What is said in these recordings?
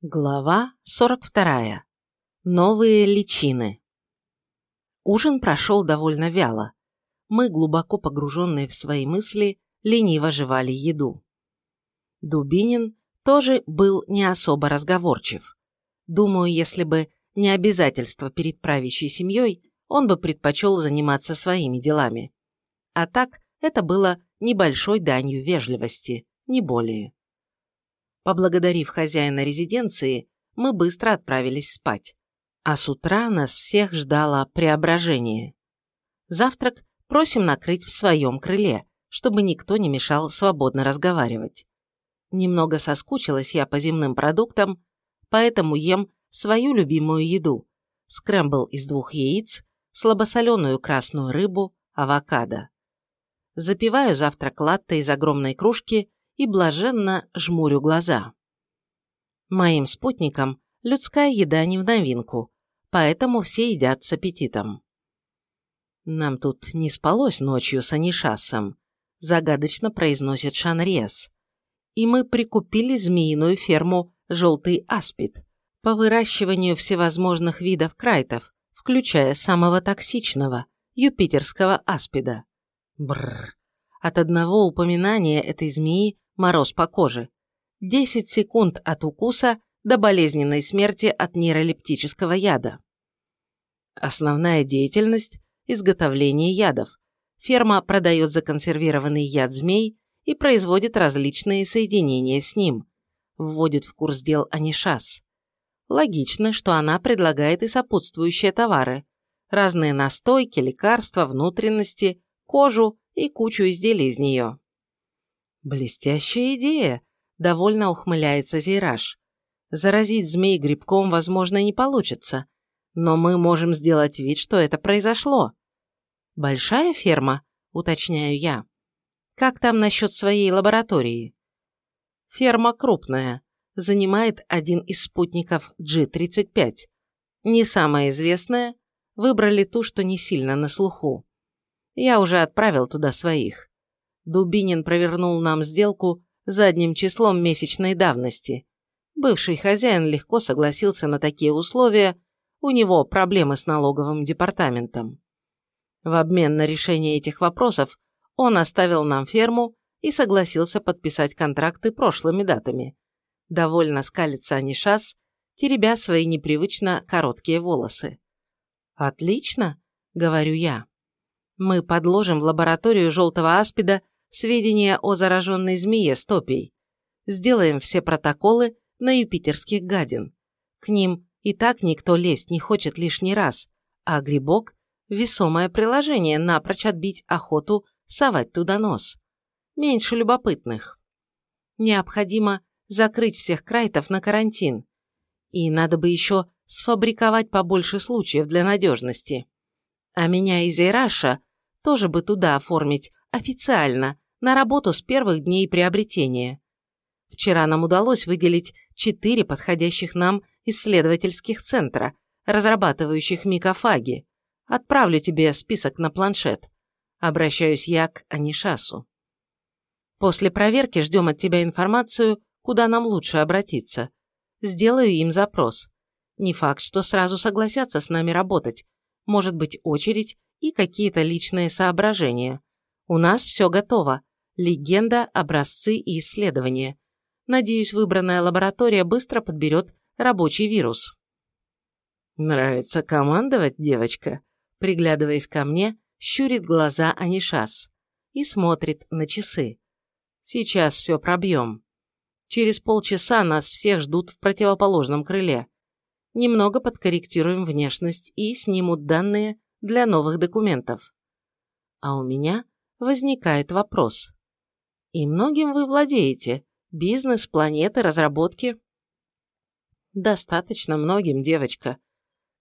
Глава 42. Новые личины. Ужин прошел довольно вяло. Мы, глубоко погруженные в свои мысли, лениво жевали еду. Дубинин тоже был не особо разговорчив. Думаю, если бы не обязательства перед правящей семьей, он бы предпочел заниматься своими делами. А так, это было небольшой данью вежливости, не более. Поблагодарив хозяина резиденции, мы быстро отправились спать. А с утра нас всех ждало преображение. Завтрак просим накрыть в своем крыле, чтобы никто не мешал свободно разговаривать. Немного соскучилась я по земным продуктам, поэтому ем свою любимую еду – скрэмбл из двух яиц, слабосоленую красную рыбу, авокадо. Запиваю завтрак латте из огромной кружки и блаженно жмурю глаза. Моим спутникам людская еда не в новинку, поэтому все едят с аппетитом. «Нам тут не спалось ночью с Анишасом», – загадочно произносит Шанрес. «И мы прикупили змеиную ферму «Желтый аспид» по выращиванию всевозможных видов крайтов, включая самого токсичного – юпитерского аспида. Бррр. От одного упоминания этой змеи мороз по коже. 10 секунд от укуса до болезненной смерти от нейролептического яда. Основная деятельность – изготовление ядов. Ферма продает законсервированный яд змей и производит различные соединения с ним. Вводит в курс дел Анишас. Логично, что она предлагает и сопутствующие товары. Разные настойки, лекарства, внутренности, кожу и кучу изделий из нее. «Блестящая идея!» – довольно ухмыляется Зейраж. «Заразить змей грибком, возможно, не получится, но мы можем сделать вид, что это произошло». «Большая ферма?» – уточняю я. «Как там насчет своей лаборатории?» «Ферма крупная, занимает один из спутников G-35. Не самая известная, выбрали ту, что не сильно на слуху. Я уже отправил туда своих. Дубинин провернул нам сделку задним числом месячной давности. Бывший хозяин легко согласился на такие условия, у него проблемы с налоговым департаментом. В обмен на решение этих вопросов он оставил нам ферму и согласился подписать контракты прошлыми датами. Довольно скалится Анишас, теребя свои непривычно короткие волосы. «Отлично», — говорю я. «Мы подложим в лабораторию желтого аспида сведения о зараженной змее стопей. Сделаем все протоколы на юпитерских гадин. К ним и так никто лезть не хочет лишний раз, а грибок – весомое приложение напрочь отбить охоту совать туда нос. Меньше любопытных. Необходимо закрыть всех крайтов на карантин. И надо бы еще сфабриковать побольше случаев для надежности. А меня из Эйраша тоже бы туда оформить официально, на работу с первых дней приобретения. Вчера нам удалось выделить четыре подходящих нам исследовательских центра, разрабатывающих микофаги. Отправлю тебе список на планшет. Обращаюсь я к Анишасу. После проверки ждем от тебя информацию, куда нам лучше обратиться. Сделаю им запрос. Не факт, что сразу согласятся с нами работать. Может быть очередь и какие-то личные соображения. У нас все готово. Легенда, образцы и исследования. Надеюсь, выбранная лаборатория быстро подберет рабочий вирус. «Нравится командовать, девочка?» Приглядываясь ко мне, щурит глаза Анишас и смотрит на часы. «Сейчас все пробьем. Через полчаса нас всех ждут в противоположном крыле. Немного подкорректируем внешность и снимут данные для новых документов. А у меня возникает вопрос. И многим вы владеете? Бизнес, планеты, разработки? Достаточно многим, девочка.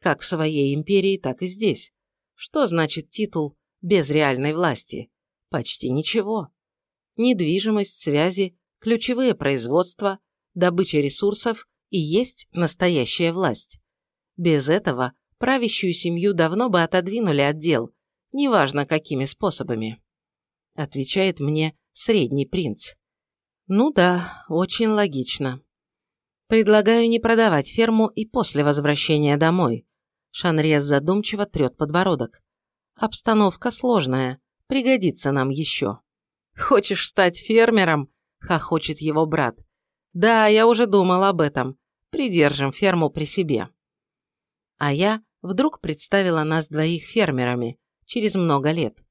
Как в своей империи, так и здесь. Что значит титул без реальной власти? Почти ничего. Недвижимость, связи, ключевые производства, добыча ресурсов и есть настоящая власть. Без этого правящую семью давно бы отодвинули от дел, неважно какими способами отвечает мне средний принц. Ну да, очень логично. Предлагаю не продавать ферму и после возвращения домой. Шанрез задумчиво трет подбородок. Обстановка сложная, пригодится нам еще. Хочешь стать фермером? Хохочет его брат. Да, я уже думал об этом. Придержим ферму при себе. А я вдруг представила нас двоих фермерами через много лет.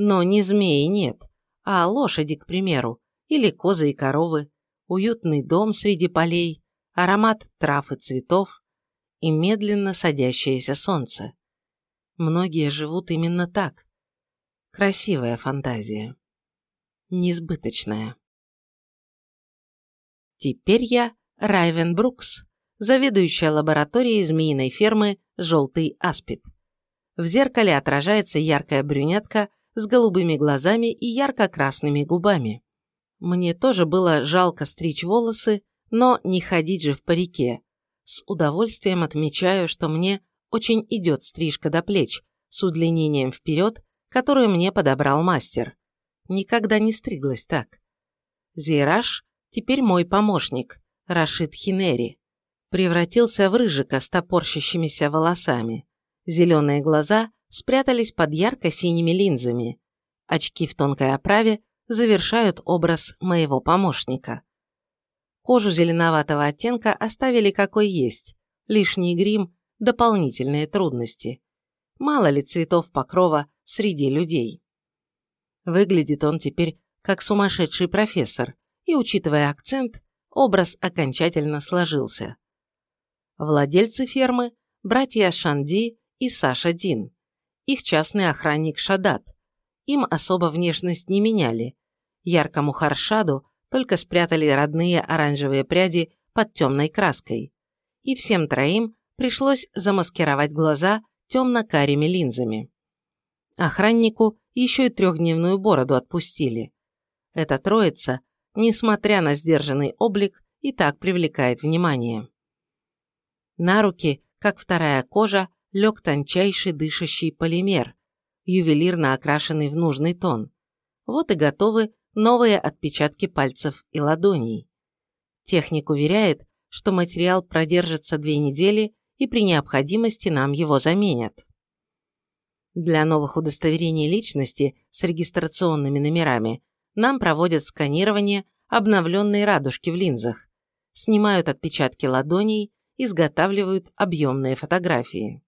Но ни змеи нет, а лошади, к примеру, или козы и коровы, уютный дом среди полей, аромат трав и цветов и медленно садящееся солнце. Многие живут именно так. Красивая фантазия. Несбыточная. Теперь я Райвен Брукс, заведующая лабораторией змеиной фермы «Желтый аспид». В зеркале отражается яркая брюнетка с голубыми глазами и ярко-красными губами. Мне тоже было жалко стричь волосы, но не ходить же в парике. С удовольствием отмечаю, что мне очень идет стрижка до плеч с удлинением вперед, которую мне подобрал мастер. Никогда не стриглась так. Зейраж теперь мой помощник, Рашид Хинери. Превратился в рыжика с топорщащимися волосами. Зеленые глаза спрятались под ярко-синими линзами. Очки в тонкой оправе завершают образ моего помощника. Кожу зеленоватого оттенка оставили какой есть. Лишний грим – дополнительные трудности. Мало ли цветов покрова среди людей. Выглядит он теперь как сумасшедший профессор, и, учитывая акцент, образ окончательно сложился. Владельцы фермы – братья Шанди и Саша Дин. Их частный охранник Шадат. Им особо внешность не меняли. Яркому Харшаду только спрятали родные оранжевые пряди под темной краской. И всем троим пришлось замаскировать глаза темно-карими линзами. Охраннику еще и трехдневную бороду отпустили. Эта троица, несмотря на сдержанный облик, и так привлекает внимание. На руки, как вторая кожа, лег тончайший дышащий полимер, ювелирно окрашенный в нужный тон. Вот и готовы новые отпечатки пальцев и ладоней. Техник уверяет, что материал продержится две недели и при необходимости нам его заменят. Для новых удостоверений личности с регистрационными номерами нам проводят сканирование обновленной радужки в линзах, снимают отпечатки ладоней, изготавливают объемные фотографии.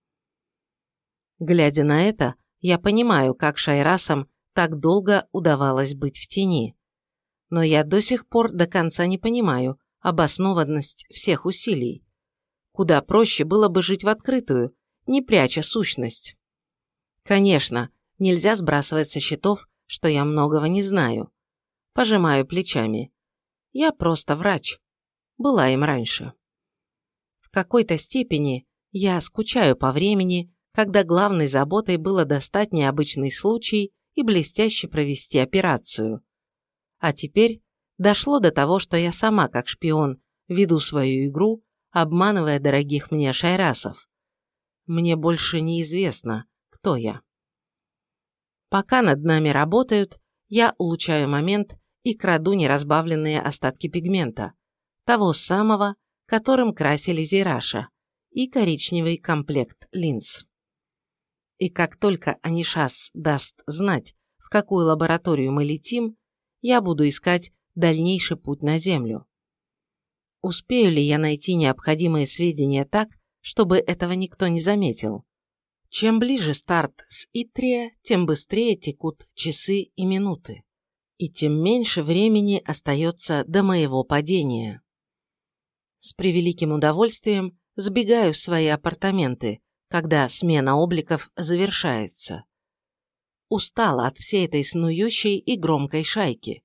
Глядя на это, я понимаю, как шайрасам так долго удавалось быть в тени. Но я до сих пор до конца не понимаю обоснованность всех усилий. Куда проще было бы жить в открытую, не пряча сущность. Конечно, нельзя сбрасывать со счетов, что я многого не знаю. Пожимаю плечами. Я просто врач. Была им раньше. В какой-то степени я скучаю по времени, когда главной заботой было достать необычный случай и блестяще провести операцию. А теперь дошло до того, что я сама, как шпион, веду свою игру, обманывая дорогих мне шайрасов. Мне больше неизвестно, кто я. Пока над нами работают, я улучшаю момент и краду неразбавленные остатки пигмента, того самого, которым красили Зираша, и коричневый комплект линз. И как только Анишас даст знать, в какую лабораторию мы летим, я буду искать дальнейший путь на Землю. Успею ли я найти необходимые сведения так, чтобы этого никто не заметил? Чем ближе старт с Итрия, тем быстрее текут часы и минуты, и тем меньше времени остается до моего падения. С превеликим удовольствием сбегаю в свои апартаменты, когда смена обликов завершается. Устала от всей этой снующей и громкой шайки.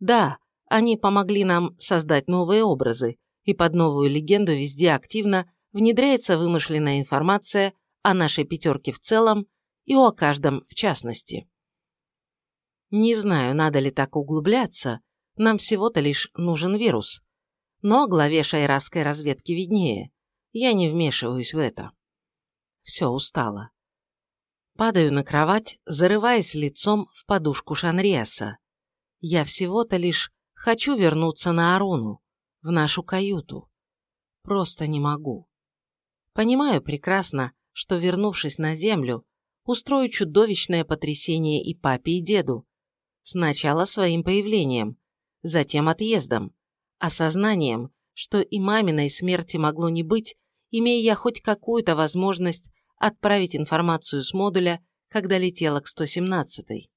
Да, они помогли нам создать новые образы, и под новую легенду везде активно внедряется вымышленная информация о нашей пятерке в целом и о каждом в частности. Не знаю, надо ли так углубляться, нам всего-то лишь нужен вирус. Но главе шайрасской разведки виднее, я не вмешиваюсь в это. Все, устала. Падаю на кровать, зарываясь лицом в подушку Шанриаса. Я всего-то лишь хочу вернуться на Аруну, в нашу каюту. Просто не могу. Понимаю прекрасно, что, вернувшись на Землю, устрою чудовищное потрясение и папе, и деду. Сначала своим появлением, затем отъездом, осознанием, что и маминой смерти могло не быть, имея я хоть какую-то возможность отправить информацию с модуля, когда летела к 117-й.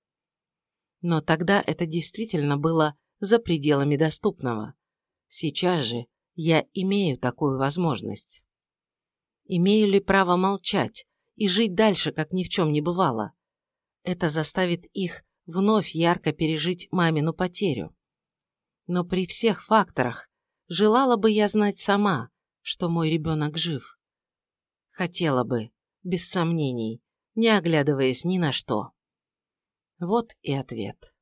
Но тогда это действительно было за пределами доступного. Сейчас же я имею такую возможность. Имею ли право молчать и жить дальше, как ни в чем не бывало? Это заставит их вновь ярко пережить мамину потерю. Но при всех факторах желала бы я знать сама, что мой ребенок жив. Хотела бы, без сомнений, не оглядываясь ни на что. Вот и ответ.